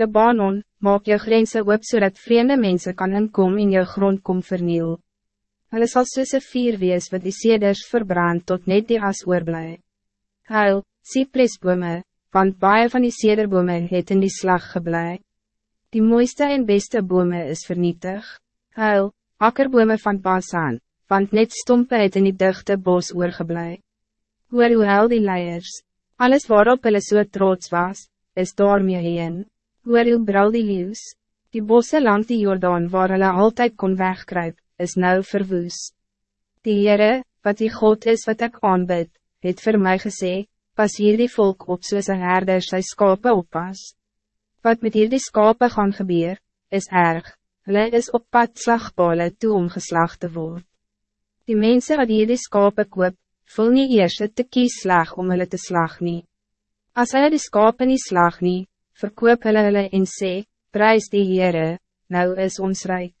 Libanon, maak jou grense oop zodat so vreemde mensen kan inkom in jou grond kom verniel. Hulle sal soos een vier wees wat die seders verbrand tot net die as oorblij. Huil, cypressbome, want baie van die sederbome het in die slag geblij. Die mooiste en beste bome is vernietig. Huil, akkerbome van Basan, want net stompe het in die dichte bos oorgeblij. Hoor hoe huil die leiers, alles waarop hulle so trots was, is daarmee heen. Hoor hoe brul die leeuws, die bosse lang die Jordaan waar hulle altijd kon wegkruip, is nou verwoes. Die Heere, wat die God is wat ik aanbid, het voor mij gesê, pas hier die volk op soos een herder sy skape oppas. Wat met hier die skape gaan gebeur, is erg, hulle is op pad slagpale toe om geslag te word. Die mensen wat hier die skape koop, voel nie eers te kies slag om hulle te slag nie. As hulle die skape nie slag nie, verkoop hulle hulle en sê, prijs die Heere, nou is ons rijk.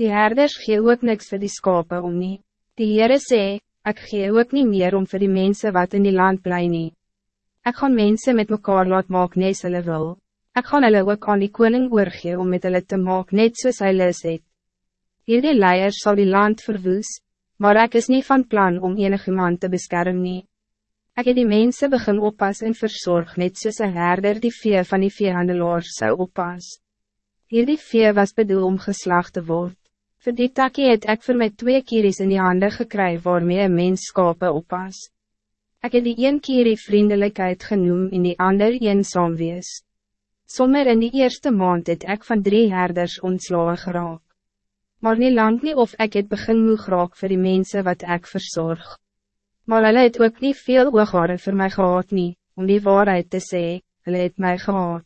Die herders gee ook niks voor die skape om nie. Die Heere sê, ek gee ook niet meer om voor die mensen wat in die land bly nie. Ek gaan mensen met mekaar laat maak nes hulle wil. Ek gaan hulle ook aan die koning oorgee om met hulle te maak net soos hy lis het. Hierdie leiers sal die land verwoes, maar ik is niet van plan om enig iemand te beschermen. nie. Ek het die mense begin oppas en verzorg net soos een herder die vee van die veehandelaars zou oppas. Hierdie vee was bedoel om geslacht te worden. Voor die takkie het ek vir my twee kieries in die handen gekry waarmee een mens skape oppas. Ek het die een kierie vriendelijkheid genoem en die ander een saamwees. Sommer in die eerste maand het ek van drie herders ontslaan geraak. Maar nie lang nie of ek het begin moeg raak vir die mensen wat ek verzorg. Maar hulle het ook niet veel ooghare vir my gehad nie, om die waarheid te sê, hulle het my gehad.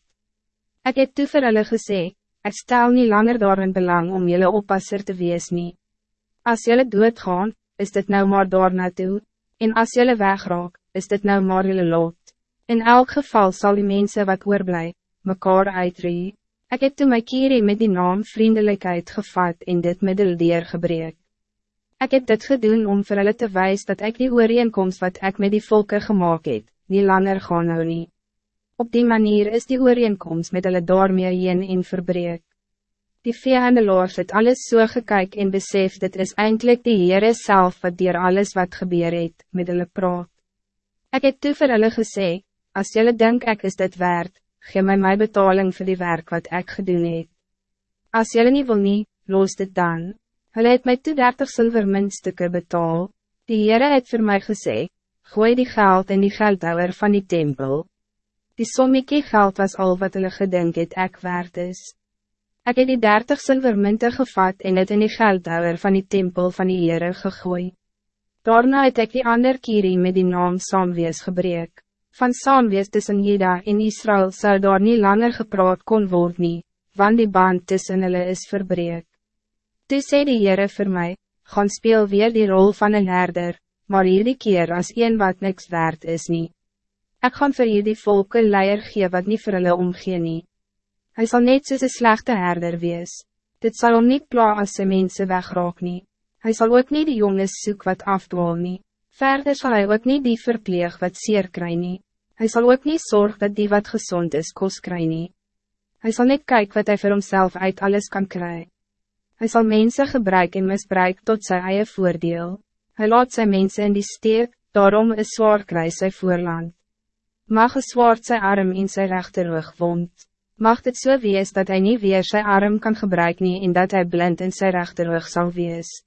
Ek het toe vir hulle gesê, Ik stel niet langer daarin belang om jullie oppasser te wees nie. As jullie doodgaan, is dit nou maar daar naartoe, en as jullie wegraak, is dit nou maar jullie lot. In elk geval zal die mensen wat oorblij, mekaar uitree. Ik heb toen my kierie met die naam vriendelijkheid gevat en dit middeldeer gebreek. Ik heb dit gedaan om vir hulle te wijzen dat ik die ooreenkomst wat ik met die volken gemaakt heb, niet langer gaan nou nie. Op die manier is die ooreenkomst met hulle daarmee heen en verbreek. Die veehandelaars het alles so gekyk en besef dit is eindelijk die Heere self wat dier alles wat gebeur het, met hulle praat. Ek het toe vir hulle gesê, as julle denk ek is dit waard, gee my my betaling voor die werk wat ik gedoen het. As julle nie wil nie, los dit dan. Hulle het my toe 30 silvermuntstukke betaal. Die Heere het voor mij gesê, gooi die geld in die geldhouwer van die tempel, Die sommetje geld was al wat hulle gedink het ek waard is. Ik heb die dertig silvermunte gevat en het in die geldhouwer van die tempel van die Heere gegooi. Daarna het ek die ander kierie met die naam Saamwees gebreek. Van Saamwees tussen Jeda en Israël zou daar niet langer gepraat kon word nie, want die band tussen hulle is verbreek. Toe sê die Heere vir my, gaan speel weer die rol van een herder, maar hierdie keer als een wat niks waard is niet. Ik gaan vir die volke leier gee wat niet vir hulle omgee nie. Hy sal net soos een slechte herder wees. Dit zal om niet pla as sy mense wegraak nie. Hy sal ook niet die jongens soek wat afdwaal nie. Verder zal hij ook niet die verpleeg wat zeer kry nie. Hy sal ook niet zorg dat die wat gezond is kos kry nie. Hy sal net kyk wat hij voor homself uit alles kan kry. Hij zal mensen gebruiken en misbruik tot zijn eigen voordeel. Hij laat zijn mensen in die steek, daarom is zwaar kry sy voorland. Mag een zwaard zijn arm in zijn rechterrug wond. Mag het zo so wees dat hij niet weer zijn arm kan gebruiken en dat hij blind in zijn rechterrug zal wees.